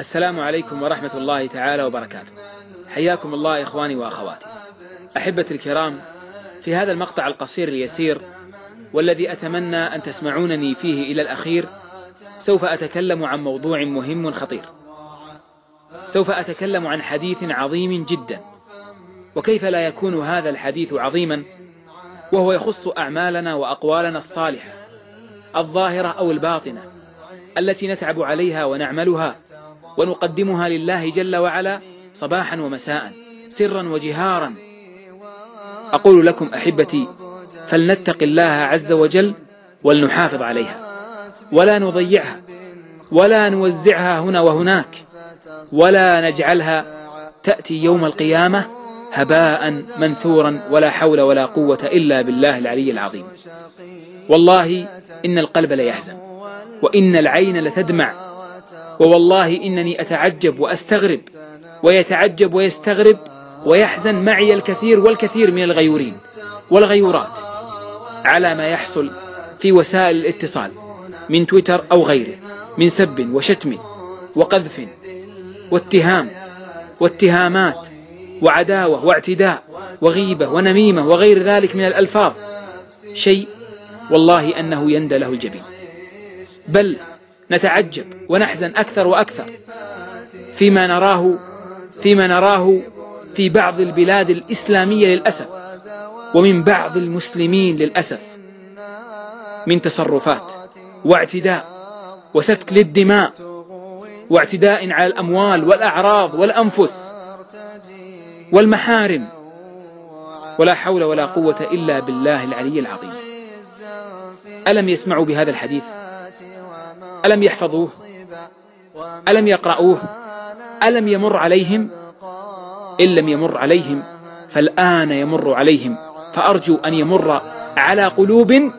السلام عليكم ورحمة الله تعالى وبركاته. حياكم الله إخواني وأخواتي. أحبتي الكرام في هذا المقطع القصير اليسير والذي أتمنى أن تسمعونني فيه إلى الأخير سوف أتكلم عن موضوع مهم خطير. سوف أتكلم عن حديث عظيم جدا. وكيف لا يكون هذا الحديث عظيما؟ وهو يخص أعمالنا وأقوالنا الصالحة الظاهرة أو الباطنة التي نتعب عليها ونعملها ونقدمها لله جل وعلا صباحا ومساء سرا وجهارا. أقول لكم أحبتي فلنتق الله عز وجل ولنحافظ عليها. ولا نضيعها ولا نوزعها هنا وهناك ولا نجعلها تأتي يوم القيامة هباء منثورا ولا حول ولا قوة إلا بالله العلي العظيم. والله إن القلب ليحزن وإن العين لتدمع ووالله إنني أتعجب وأستغرب ويتعجب ويستغرب ويحزن معي الكثير والكثير من الغيورين والغيورات على ما يحصل في وسائل الاتصال من تويتر أو غيره من سب وشتم وقذف واتهام واتهامات وعداوة واعتداء وغيبة ونميمة وغير ذلك من الألفاظ. شيء والله أنه يندى له الجبين. بل نتعجب ونحزن أكثر وأكثر فيما نراه فيما نراه في بعض البلاد الإسلامية للأسف ومن بعض المسلمين للأسف من تصرفات واعتداء وسفك للدماء واعتداء على الأموال والأعراض والأنفس والمحارم. ولا حول ولا قوة إلا بالله العلي العظيم. ألم يسمعوا بهذا الحديث؟ ألم يحفظوه؟ ألم يقرأوه ألم يمر عليهم؟ إن لم يمر عليهم فالآن يمر عليهم فأرجو أن يمر على قلوب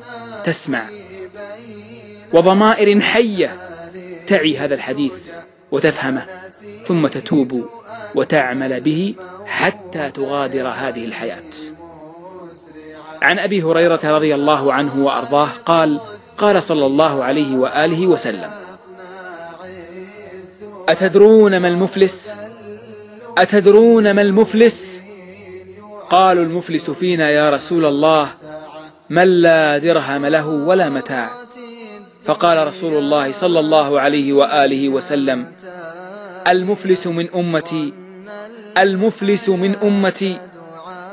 تسمع وضمائر حية تعي هذا الحديث وتفهمه ثم تتوب وتعمل به حتى تغادر هذه الحياة. عن أبي هريرة رضي الله عنه وأرضاه قال قال صلى الله عليه وآله وسلم أتدرون ما المفلس؟ أتدرون ما المفلس؟ قالوا المفلس فينا يا رسول الله من لا درهم له ولا متاع. فقال رسول الله صلى الله عليه وآله وسلم المفلس من أمتي المفلس من أمتي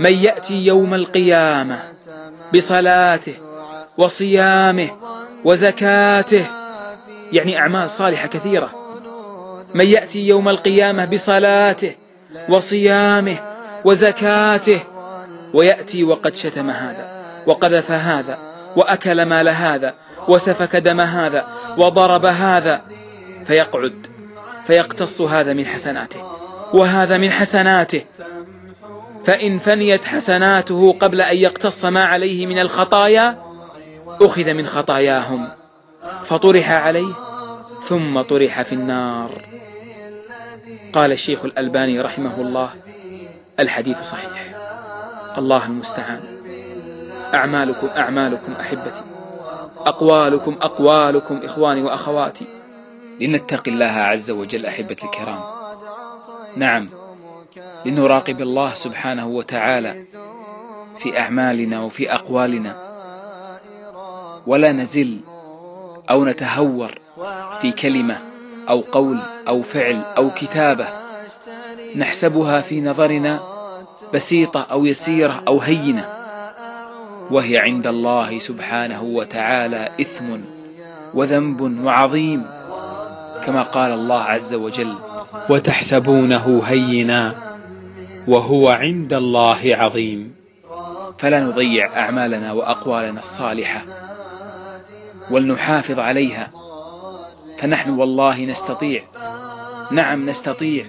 من يأتي يوم القيامة بصلاته وصيامه وزكاته. يعني أعمال صالحة كثيرة. من يأتي يوم القيامة بصلاته وصيامه وزكاته ويأتي وقد شتم هذا وقذف هذا وأكل مال هذا وسفك دم هذا وضرب هذا فيقعد فيقتص هذا من حسناته وهذا من حسناته. فإن فنيت حسناته قبل أن يقتص ما عليه من الخطايا أخذ من خطاياهم فطرح عليه ثم طرح في النار. قال الشيخ الألباني رحمه الله الحديث صحيح. الله المستعان. أعمالكم أعمالكم أحبتي أقوالكم أقوالكم إخواني وأخواتي. لنتقي الله عز وجل أحبتي الكرام. نعم لنراقب الله سبحانه وتعالى في أعمالنا وفي أقوالنا. ولا نزل أو نتهور في كلمة أو قول أو فعل أو كتابة نحسبها في نظرنا بسيطة أو يسيرة أو هينة وهي عند الله سبحانه وتعالى إثم وذنب وعظيم كما قال الله عز وجل وتحسبونه هينا وهو عند الله عظيم. فلا نضيع أعمالنا وأقوالنا الصالحة. ولنحافظ عليها. فنحن والله نستطيع. نعم نستطيع.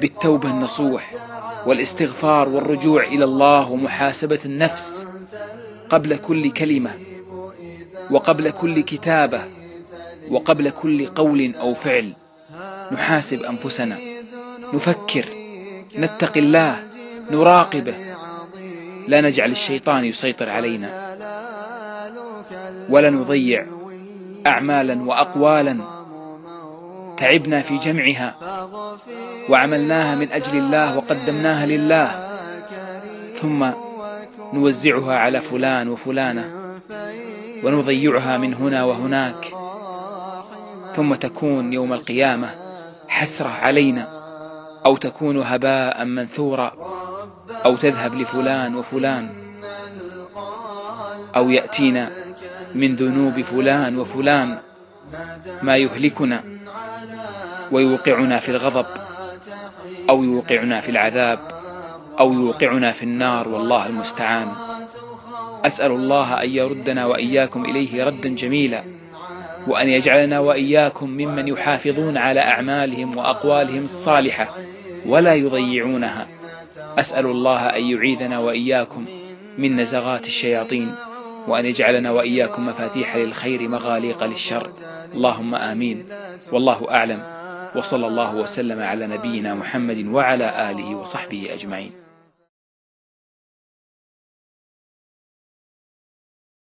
بالتوبة النصوح والاستغفار والرجوع إلى الله ومحاسبة النفس قبل كل كلمة وقبل كل كتابة وقبل كل قول أو فعل. نحاسب أنفسنا. نفكر. نتقي الله. نراقبه. لا نجعل الشيطان يسيطر علينا. ولا نضيع أعمالا وأقوالا تعبنا في جمعها وعملناها من أجل الله وقدمناها لله. ثم نوزعها على فلان وفلانة ونضيعها من هنا وهناك. ثم تكون يوم القيامة حسرة علينا أو تكون هباء منثورا أو تذهب لفلان وفلان أو يأتينا من ذنوب فلان وفلان ما يهلكنا ويوقعنا في الغضب أو يوقعنا في العذاب أو يوقعنا في النار والله المستعان. أسأل الله أن يردنا وإياكم إليه ردا جميلا وأن يجعلنا وإياكم ممن يحافظون على أعمالهم وأقوالهم الصالحة ولا يضيعونها. أسأل الله أن يعيذنا وإياكم من نزغات الشياطين. وأن يجعلنا وإياكم مفاتيح للخير مغاليق للشر. اللهم آمين. والله أعلم. وصلى الله وسلم على نبينا محمد وعلى آله وصحبه أجمعين.